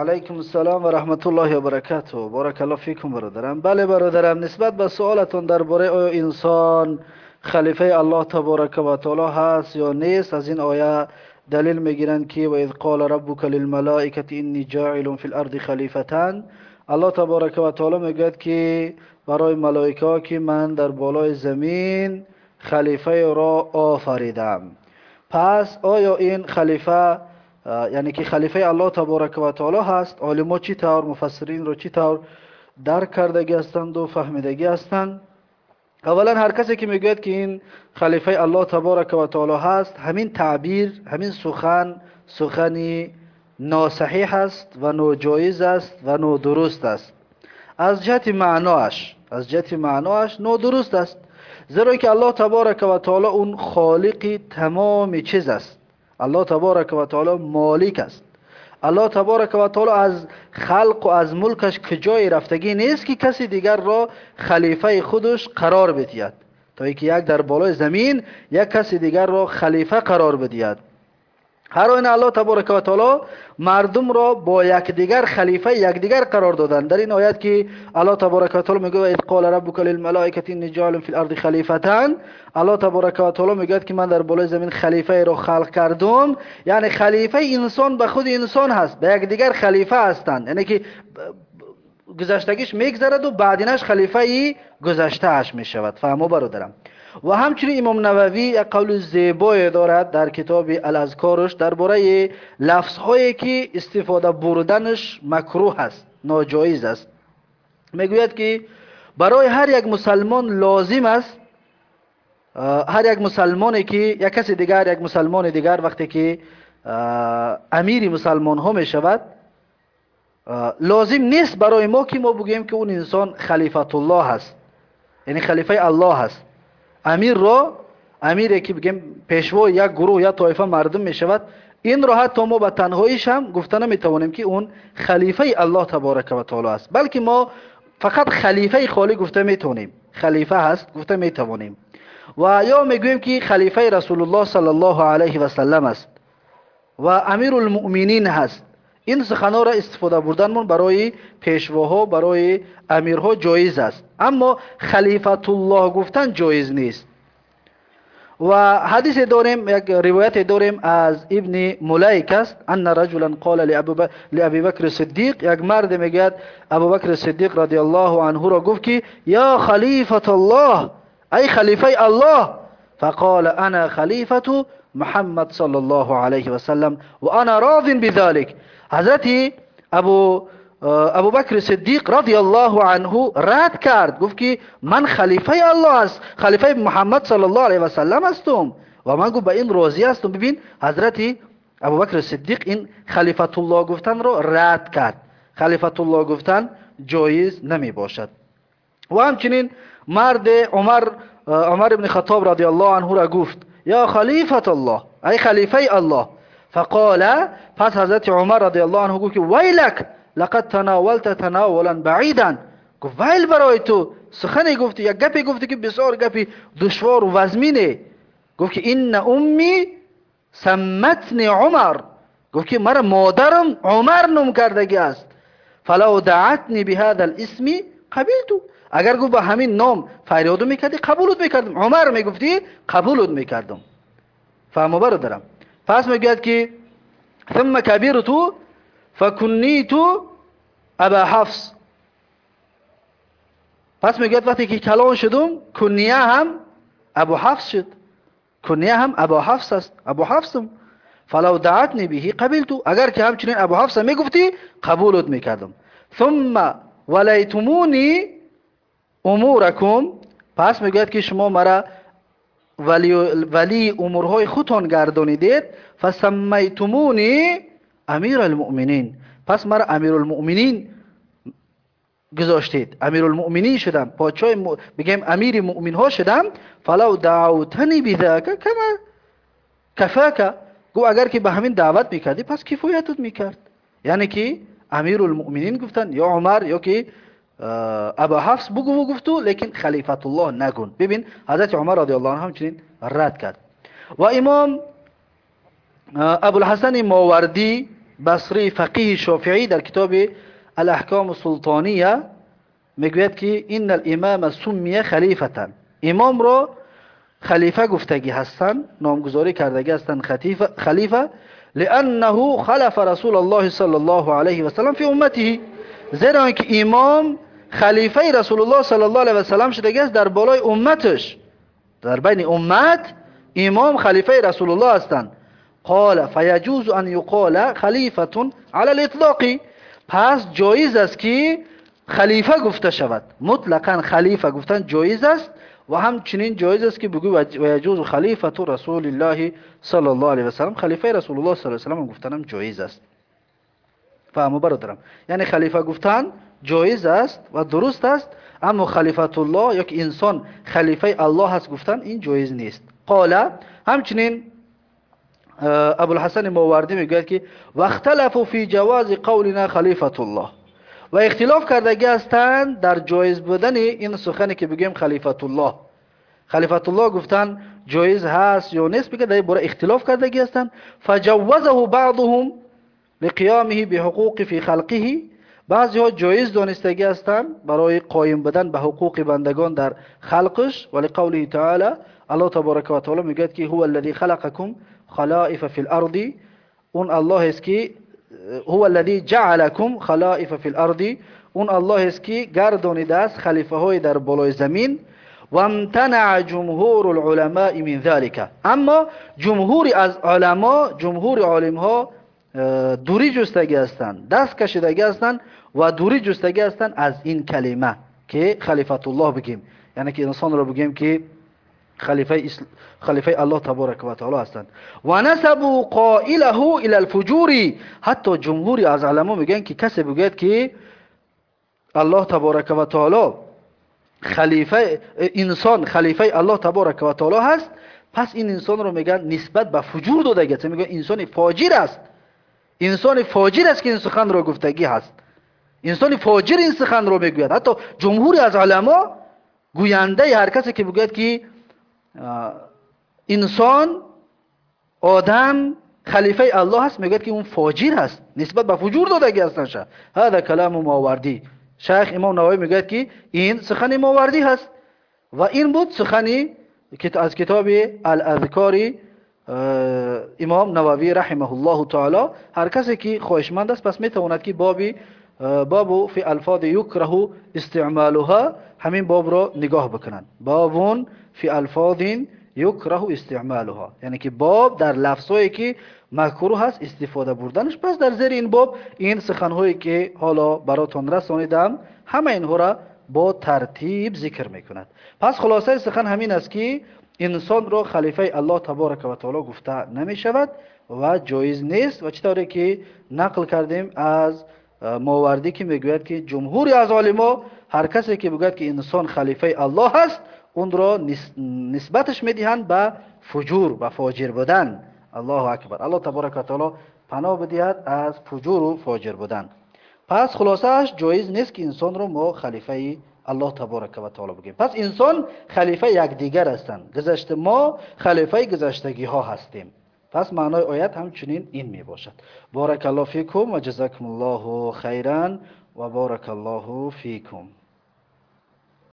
алайкум ассалом ва раҳматуллоҳи вабаракату боракалло фикум бародарам. Бале бародарам. Нисбат ба суолатон дар бораи оё инсон халифаи аллоҳ таборака ва таоло ҳаст ё нест аз ин оя далил мегиранд ки ва ид қола раббука лилмалоикати инни ҷоилун фи ларди халифатан. Аллоҳ таборака ва таоло мегӯяд ки барои малоикаҳо ки ман дар болои замин халифаеро офаридам. Пас оё ин халифа یعنی که خلیفه الله تبارک و تعالی هست. عالما چی طور؟ مفسرین رو چی طور درک کردگی هستند و فهمیدگی هستند. اولا هر کسی که می‌گوید که این خلیفه الله تبارک و تعالی هست همین تعبیر همین سخن سخنی ناسحیح است و ناجایز است و نادرست است. از جهت معناش از جهت معناش نادرست است. زیرا که الله تبارک و تعالی اون خالق تمام چیز است. الله تبارک و تعالی مالک است. الله تبارک و تعالی از خلق و از ملکش کجای رفتگی نیست که کسی دیگر را خلیفه خودش قرار بدهد. تا اینکه یک در بالای زمین یک کسی دیگر را خلیفه قرار بدهد. هر آینه الله تبارک و تعالی مردم را با یکدیگر خلیفه یکدیگر قرار دادند در این آیت که الله تبارک و تعالی میگه اذ قال ربک للملائکه انی جاعل فی الارض خلیفتان. الله تبارک و تعالی میگه که من در بالای زمین خلیفه را خلق کردم. یعنی خلیفه انسان به خود انسان هست به یکدیگر خلیفه هستند. یعنی که گذشتگیش میگذرد و بعدینش خلیفه گذشته اش می‌شود. فهمو برادرم. و همچنین امام نووی یک قول زیبای دارد در کتاب الاذکارش درباره لفظ هایی که استفاده بردنش مکروه است ناجایز است. می‌گوید که برای هر یک مسلمان لازم است هر یک مسلمانی که یک کسی دیگر یک مسلمان دیگر وقتی که امیر مسلمان ها می شود لازم نیست برای ما که ما بگوییم که اون انسان خلیفت الله هست یعنی خلیفه الله هست амирро амире ки бигем пешвои як гурӯҳ я тоифа мардум мешавад инро ҳатто мо ба танҳоиш ҳам гуфта наметавонем ки он халифаи аллоҳ таборака ва таоло аст. Балки мо фақат халифаи холӣ гуфта метавонем. Халифа ҳаст гуфта метавонем. Ва ё мегӯем ки халифаи расулуллоҳ сал аллоҳу алайҳи васаллам аст. Ва амирулмуъминин ҳаст الله علیه و سلم است و امیر المؤمنین هست این سخنا را استفاده بردنمون برای پیشواها برای امیرها جایز است اما خلیفت الله گفتن جایز نیست و حدیث داریم یک روایت داریم از ابن ملیک است ان رجلا قال لابی بکر صدیق یک مرد میگه ابو بکر صدیق رضی الله عنه را گفت که یا خلیفت الله ای خلیفه الله فقال انا خلیفت محمد صلی الله علیه و سلم و انا راض بذلك ҳазрати абу э, абубакри сиддиқ радиаллоҳу анҳу рад кард. Гуфт ки ман халифаи аллоҳ аст. Халифаи муҳаммад саллаллоҳу алайҳи васаллам ҳастум ва ман гуфт ба ин розӣ ҳастум бибин ҳазрати абубакри сиддиқ ин халифатуллоҳ гуфтанро рад кард. Халифатуллоҳ гуфтан ҷоиз намебошад. Ва ҳамчунин марде умар э, умар ибни хаттоб радиаллоҳу анҳура гуфт ё халифатуллоҳ ай халифаи аллоҳ خطاب رضی الله عنه را گفت یا خلیفت الله ای خلیفه الله فقال پس حضرت عمر رضی الله عنه گفت ویلک لقد تناولت تناولا بعیدا گفت ویل برای تو سخنی گفتی یک گپی گفتی که بسیار گپی دشوار و وزمینه گفت که این امی سمتنی عمر گفت که مرا مادرم عمر نم کردگی است فلو دعتنی بهذا الاسم قبلتو اگر گفت با همین نام فریادو میکردی قبولت میکردم عمر میگفتی قبولت میکردم فهمو برادرم پس میگوید که ثم کبیرتو فکنیتو ابا حفص پس میگوید وقتی که کلان شدم کنیه هم ابو حفص شد کنیه هم ابو حفص است ابو حفصم فلو دعتنی بهی قبلتو اگر که همچنین ابو حفص میگفتی قبولت میکردم ثم ولیتمونی امورکم پس میگوید که شما مرا валии умурҳои худтон гардонидед фасаммайтумуни амиралмуъминин пас мара амирулмуъминин гузоштед. Амирулмуъминин шудам. Подшоҳи бигем амири муъминҳо шудам. Фалав даъутани бидака кама кафака гӯ агар ки ба ҳамин даъват мекардӣ пас кифоятат мекард яъне ки амирулмуъминин гуфтанд. Ё умар ё ки аба ҳафс бугуву гуфту лекин халифатуллоҳ нагун. Бибин ҳазрати умар радиаллоҳ анҳу ҳамчунин рад кард. Ва имом абулҳасани мовардӣ басри фақиҳи шофиӣ дар китоби алаҳкому султония мегӯяд ки инна алимама суммия халифатан имомро халифа гуфтагӣ ҳастанд номгузорӣ кардагӣ ҳастанд халифа лианнаҳу халафа расулаллоҳи сали аллоҳу алайҳи васалам фи умматиҳи зеро ки имом لانه خلف رسول الله صلی الله علیه و سلم فی امته زیرا اینکه امام خلیفه رسول الله صلی الله علیه و سلم شده است در بالای امتش در بین امت امام خلیفه رسول الله هستند قال فیجوز ان یقال خلیفه علی الاطلاق پس جایز است که خلیفه گفته شود مطلقا خلیفه گفتن جایز است و همچنین جایز است که بگوی و یجوز خلیفه رسول الله صلی الله علیه و سلم خلیفه رسول الله صلی الله علیه و سلم گفتنم جایز است فهمو برادرم یعنی خلیفه گفتن جایز است و درست است اما خلیفت الله یک انسان خلیفه الله هست گفتن این جایز نیست قال همچنین ابوالحسن مواردی میگوید که واختلفوا فی جواز قولنا خلیفت الله و اختلاف کردگی هستند در جایز بودن این سخنی که بگیم خلیفت الله خلیفت الله گفتن جایز هست یا نیست بگه در باره اختلاف کردگی هستند فجوزه بعضهم لقیامه بحقوق فی خلقه بعضی ها جایز دانستگی هستند برای قایم بودن به حقوق بندگان در خلقش ولی قوله تعالی الله تبارک و تعالی میگه که هو الذی خلقکم خلائف فی الارض اون الله است که هو الذي جعلكم خلائف في الارض اون الله است که گردانیده است خلیفه های در بالای زمین و امتنع جمهور العلماء من ذلك اما جمهور از علما جمهور عالم ها Э, дурӣ ҷустагӣ ҳастанд даст кашидагӣ ҳастанд ва дурӣ ҷустагӣ ҳастанд аз ин калима ки халифатуллоҳ бигем. Яъне ки инсонро бигем ки халифаи халифаи Аллоҳ таборака ва таала ҳастанд. Ва насабу қоилаҳу ила алфуҷури ҳатто ҷумҳури аз аламо мегӯянд ки касе бигӯяд ки Аллоҳ таборака ва таала халифа э, инсон халифаи Аллоҳ таборака ва таала ҳаст пас ин инсонро мегӯянд нисбат ба фуҷур дода гӯяд мегӯянд инсони фоҷир аст انسان فاجر است که این سخن رو گفتگی هست. انسان فاجر این سخن رو می‌گوید. حتی جمهوری از علما گوینده هر کسی که بگوید که انسان آدم خلیفه الله هست میگه که اون فاجر هست. نسبت به فجور دادگی هستن هذا کلام ماوردی. شیخ امام نووی میگه که این سخن ماوردی هست. و این بود سخنی از کتاب الاذکاری Э, имом нававӣ раҳимаҳуллоҳу таоло ҳар касе ки хоҳишманд аст пас метавонад ки боби э, бобу фи алфози юкраҳу истиъмолуҳа ҳамин бобро нигоҳ бикунанд. Бобун фи алфозин юкраҳу истиъмолуҳо яъне ки боб дар лафзҳое ки макруҳ аст истифода бурданаш пас дар зери ин боб ин суханҳое ки ҳоло баротон расонидам ҳама инҳоро бо тартиб зикр мекунад. Пас хулосаи сухан ҳамин аст ки инсонро халифаи аллоҳ таборака ва таоло гуфта намешавад ва ҷоиз нест. Ва чӣ тавре ки нақл кардем аз мовардӣ ки мегӯяд ки ҷумҳури аз олимо ҳар касе ки бигӯяд ки инсон халифаи аллоҳ аст онро нисбаташ медиҳанд ба фуҷур ба фоҷир будан. Аллоҳу акбар. Аллоҳ таборака ва таоло паноҳ бидиҳад аз фуҷуру фоҷир будан. Пас хулосааш ҷоиз нест ки инсонро мо халифаи аллоҳ таборака ва таоло бигӯем пас инсон халифаи якдигар ҳастанд. Гузашта мо халифаи гузаштагиҳо ҳастем. Пас маънои оят ҳамчунин ин мебошад. Боракаллоҳ фикум ва ҷазакумуллоҳу хайран ва боракаллоҳу фикум.